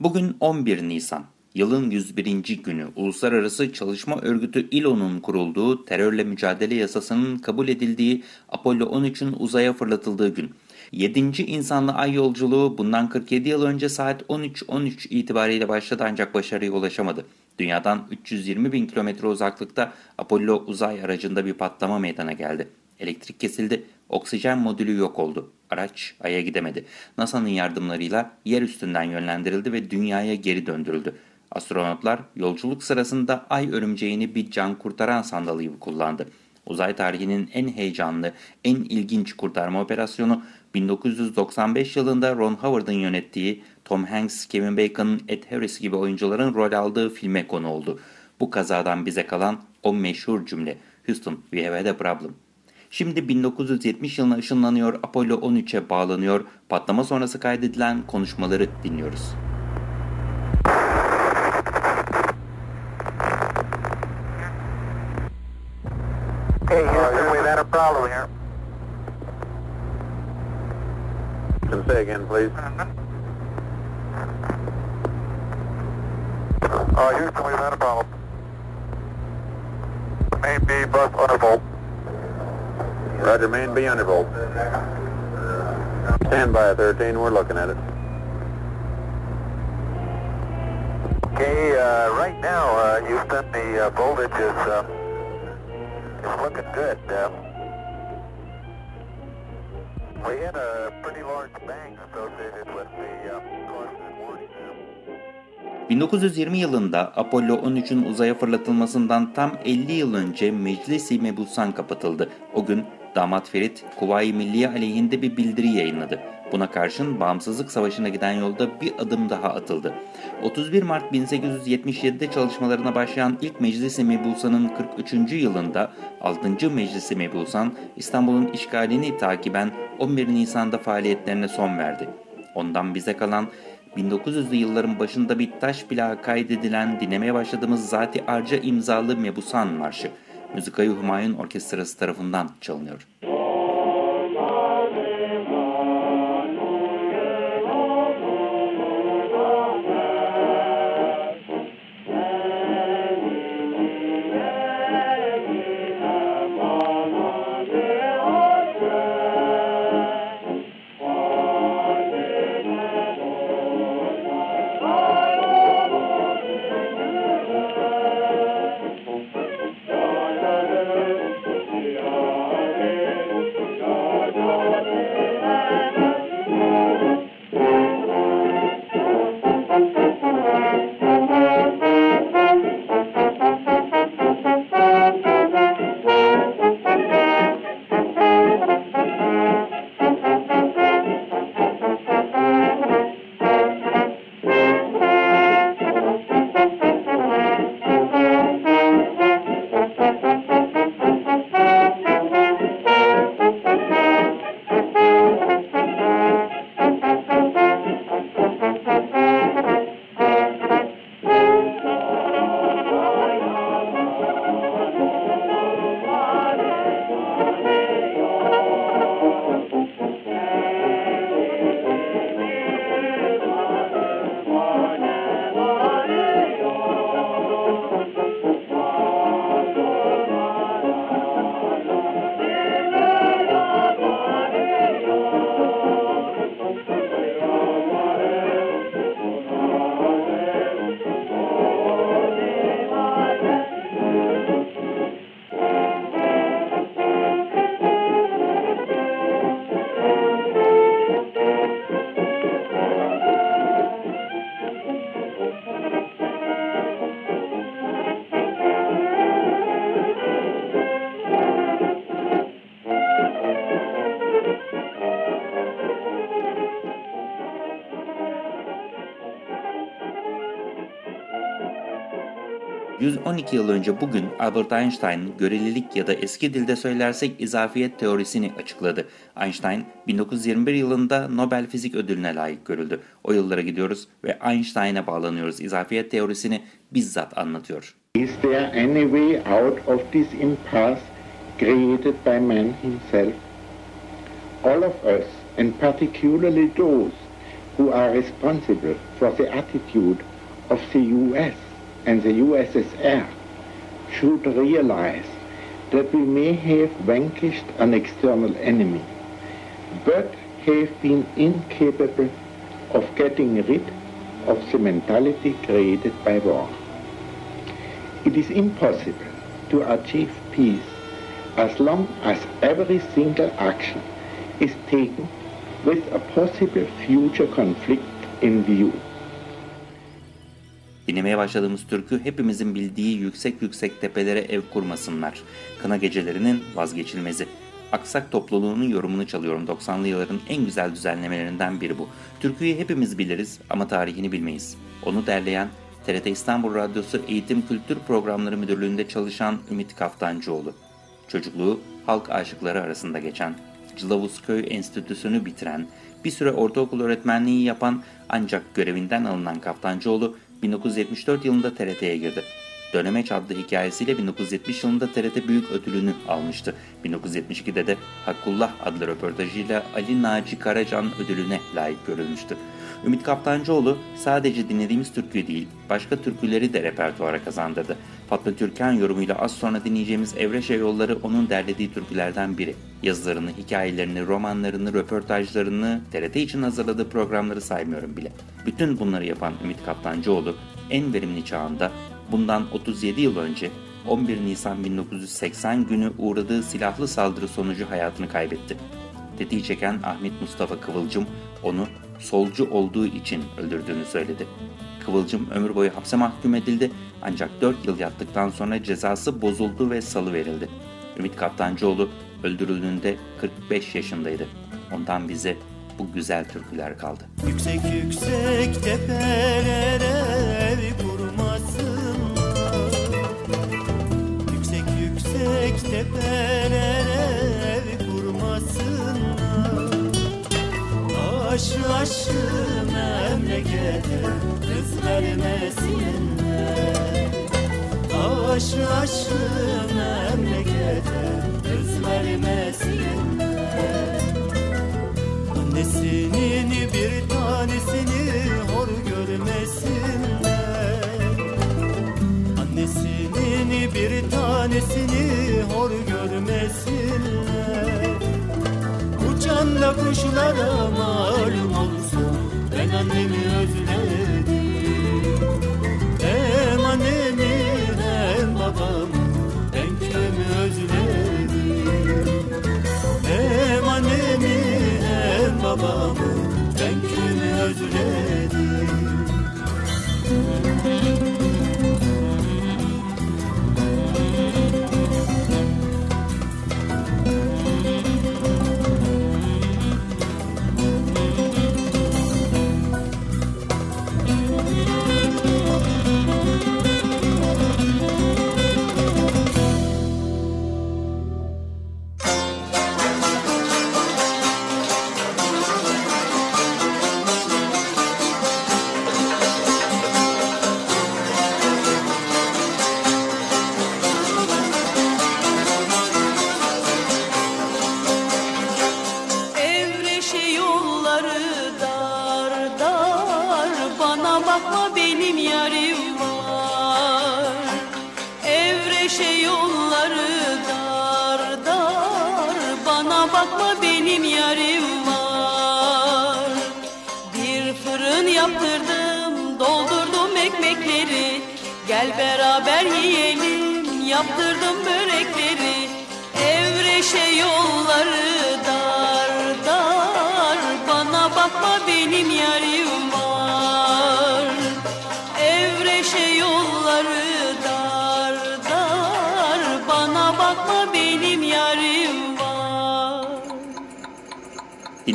Bugün 11 Nisan. Yılın 101. günü Uluslararası Çalışma Örgütü ILO'nun kurulduğu terörle mücadele yasasının kabul edildiği Apollo 13'ün uzaya fırlatıldığı gün. 7. insanlı ay yolculuğu bundan 47 yıl önce saat 13.13 itibariyle başladı ancak başarıya ulaşamadı. Dünyadan 320 bin kilometre uzaklıkta Apollo uzay aracında bir patlama meydana geldi. Elektrik kesildi, oksijen modülü yok oldu. Araç Ay'a gidemedi. NASA'nın yardımlarıyla yer üstünden yönlendirildi ve dünyaya geri döndürüldü. Astronotlar yolculuk sırasında Ay örümceğini bir can kurtaran sandalye gibi kullandı. Uzay tarihinin en heyecanlı, en ilginç kurtarma operasyonu 1995 yılında Ron Howard'ın yönettiği Tom Hanks, Kevin Bacon, Ed Harris gibi oyuncuların rol aldığı filme konu oldu. Bu kazadan bize kalan o meşhur cümle Houston, we have had a problem. Şimdi 1970 yılına ışınlanıyor, Apollo 13'e bağlanıyor, patlama sonrası kaydedilen konuşmaları dinliyoruz. Hey, Houston, we've had a problem here. Can say again, please. Uh, Houston, we've had a problem. Main B bus undervolt. Roger, main B undervolt. Stand by 13, we're looking at it. Okay, uh, right now, uh, Houston, the uh, voltage is, uh, is looking good. Uh, we had a pretty large bang associated with the uh, caution warning. 1920 yılında Apollo 13'ün uzaya fırlatılmasından tam 50 yıl önce Meclis-i Mebusan kapatıldı. O gün damat Ferit, Kuvayi Milliye aleyhinde bir bildiri yayınladı. Buna karşın Bağımsızlık Savaşı'na giden yolda bir adım daha atıldı. 31 Mart 1877'de çalışmalarına başlayan ilk Meclis-i Mebusan'ın 43. yılında 6. Meclis-i Mebusan İstanbul'un işgalini takiben 11 Nisan'da faaliyetlerine son verdi. Ondan bize kalan 1900'lü yılların başında bir taş plağı kaydedilen dinlemeye başladığımız Zati Arca imzalı Mebusan Marşı. Müzikayı Humayun Orkestrası tarafından çalınıyor. 112 yıl önce bugün Albert Einstein görelilik ya da eski dilde söylersek izafiyet teorisini açıkladı. Einstein 1921 yılında Nobel Fizik Ödülüne layık görüldü. O yıllara gidiyoruz ve Einstein'a bağlanıyoruz. İzafiyet teorisini bizzat anlatıyor. Is there any way out of this impasse created by man himself? All of us, and particularly those who are responsible for the attitude of the US and the USSR, should realize that we may have vanquished an external enemy, but have been incapable of getting rid of the mentality created by war. It is impossible to achieve peace as long as every single action is taken with a possible future conflict in view. Dinlemeye başladığımız türkü hepimizin bildiği yüksek yüksek tepelere ev kurmasınlar. Kına gecelerinin vazgeçilmezi. Aksak topluluğunun yorumunu çalıyorum. 90'lı yılların en güzel düzenlemelerinden biri bu. Türküyü hepimiz biliriz ama tarihini bilmeyiz. Onu derleyen TRT İstanbul Radyosu Eğitim Kültür Programları Müdürlüğü'nde çalışan Ümit Kaftancıoğlu. Çocukluğu halk aşıkları arasında geçen, Cılavuzköy Enstitüsü'nü bitiren, bir süre ortaokul öğretmenliği yapan ancak görevinden alınan Kaftancıoğlu 1974 yılında TRT'ye girdi. Dönemeç adlı hikayesiyle 1970 yılında TRT Büyük Ödülünü almıştı. 1972'de de Hakkullah adlı röportajıyla Ali Naci Karacan ödülüne layık görülmüştü. Ümit Kaptancıoğlu sadece dinlediğimiz türküyü değil, başka türküleri de repertuara kazandırdı. Fatma Türkan yorumuyla az sonra dinleyeceğimiz Evreşe Yolları onun derlediği türkülerden biri. Yazılarını, hikayelerini, romanlarını, röportajlarını, TRT için hazırladığı programları saymıyorum bile. Bütün bunları yapan Ümit Kaptancıoğlu en verimli çağında bundan 37 yıl önce 11 Nisan 1980 günü uğradığı silahlı saldırı sonucu hayatını kaybetti. Tetiği çeken Ahmet Mustafa Kıvılcım onu solcu olduğu için öldürdüğünü söyledi. Kıvılcım ömür boyu hapse mahkum edildi ancak 4 yıl yattıktan sonra cezası bozuldu ve salı verildi. Ümit Kaptancıoğlu öldürüldüğünde 45 yaşındaydı. Ondan bize bu güzel türküler kaldı. Yüksek yüksek tepelere ev kurmasınlar Yüksek yüksek tepelere Aşı aşı memlekete kız vermesinler Aşı aşı memlekete kız vermesinler Annesinin bir tanesini hor görmesinler. Annesinin bir tanesini hor görmesinler. Uçan da kuşlara malum olsun Annemin Evreşe yolları dar dar. Bana bakma benim yarim var. Bir fırın yaptırdım doldurdum ekmekleri. Gel beraber yiyelim yaptırdım börekleri. Evreşe yolları dar dar. Bana bakma benim yarim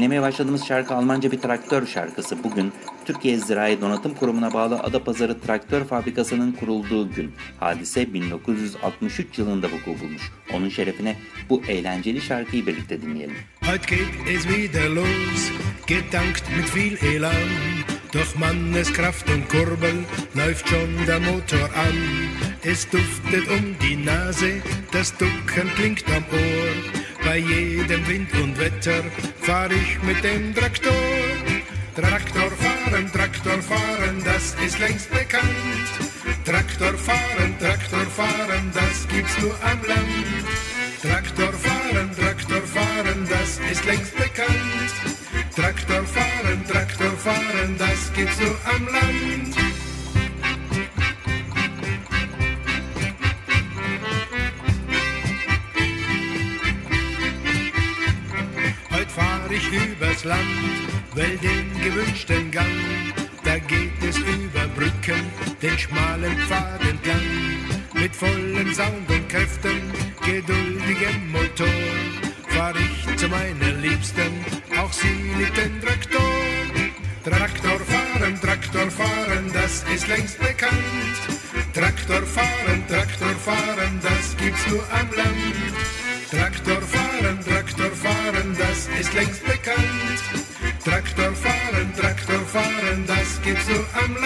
Dinlemeye başladığımız şarkı Almanca bir traktör şarkısı. Bugün Türkiye Zirai Donatım Kurumu'na bağlı Adapazarı Traktör Fabrikası'nın kurulduğu gün. Hadise 1963 yılında vuku bulmuş. Onun şerefine bu eğlenceli şarkıyı birlikte dinleyelim. Heute geht es wieder los, gedankt mit viel Elan. Durch Manneskraft und Kurbel läuft schon der Motor an. Es duftet um die Nase, das Ducken klingt am Ohr. Bei jedem Wind und Wetter fahr ich mit dem Traktor. Traktor fahren, Traktor fahren, das ist längst bekannt. Traktor fahren, Traktor fahren, das gibt's nur am Land. Traktor fahren, Traktor fahren, das ist längst bekannt. Traktor fahren, Traktor fahren, das gibt's nur am Land. Land, will den gewünschten Gang. Da geht es über Brücken, den schmalen Pfad entlang. Mit vollem Sound und Kräften, geduldigem Motor, fahr ich zu meiner Liebsten, auch sie liebt den Traktor. Traktor fahren, Traktor fahren, das ist längst bekannt. Traktor fahren, Traktor fahren, das gibt's nur am Land. Traktor fahren, Traktor fahren, das ist längst bekannt. Traktor fahren, Traktor fahren, das gibt's nur am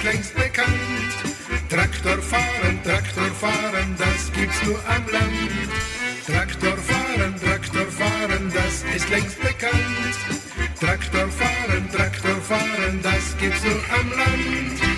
ist längst bekannt. Traktor fahren, Traktor fahren, das gibt's nur am Land. Traktor fahren, Traktor fahren, das ist längst bekannt. Traktor fahren, Traktor fahren, das gibt's nur am Land.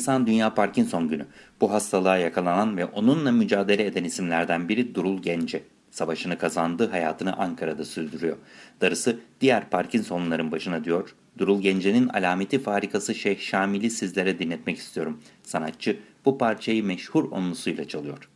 Nisan Dünya Parkinson Günü. Bu hastalığa yakalanan ve onunla mücadele eden isimlerden biri Durul Gence. Savaşını kazandı, hayatını Ankara'da sürdürüyor. Darısı diğer Parkinsonluların başına diyor. Durul Gence'nin alameti farikası Şeyh Şamil'i sizlere dinletmek istiyorum. Sanatçı bu parçayı meşhur onlusuyla çalıyor.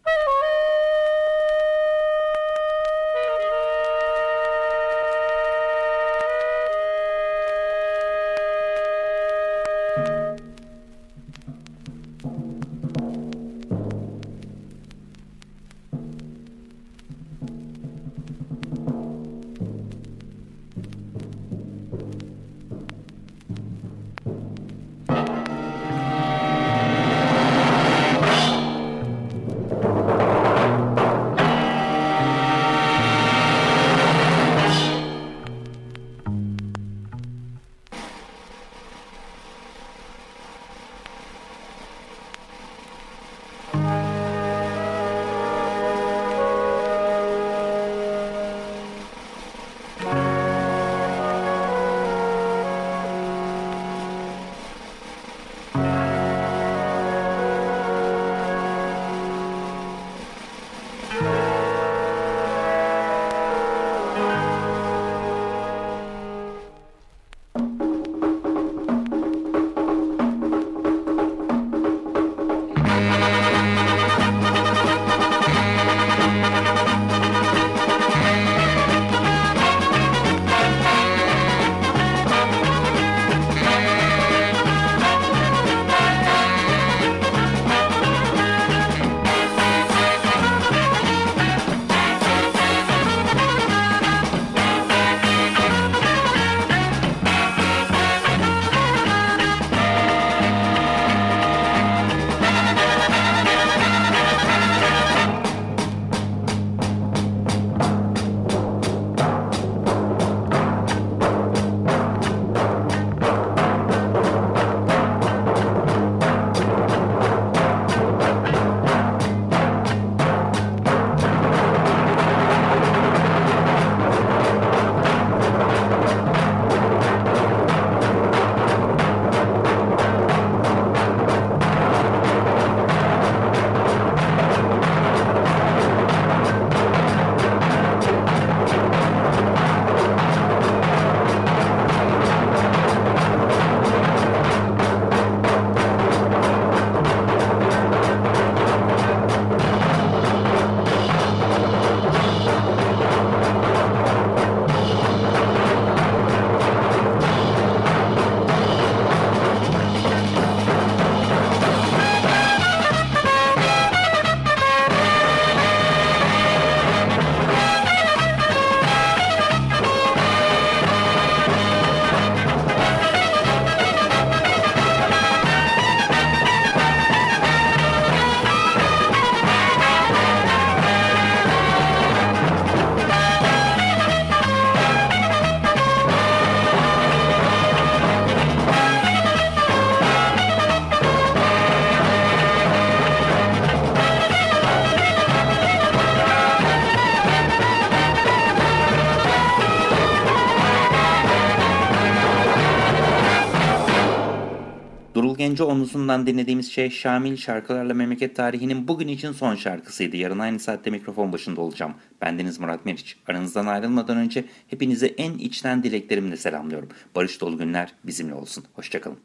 Genco onusundan dinlediğimiz şey Şamil şarkılarla memleket tarihinin bugün için son şarkısıydı. Yarın aynı saatte mikrofon başında olacağım. Bendeniz Murat Meriç. Aranızdan ayrılmadan önce hepinize en içten dileklerimle selamlıyorum. Barış dolu günler bizimle olsun. Hoşçakalın.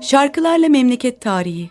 Şarkılarla Memleket Tarihi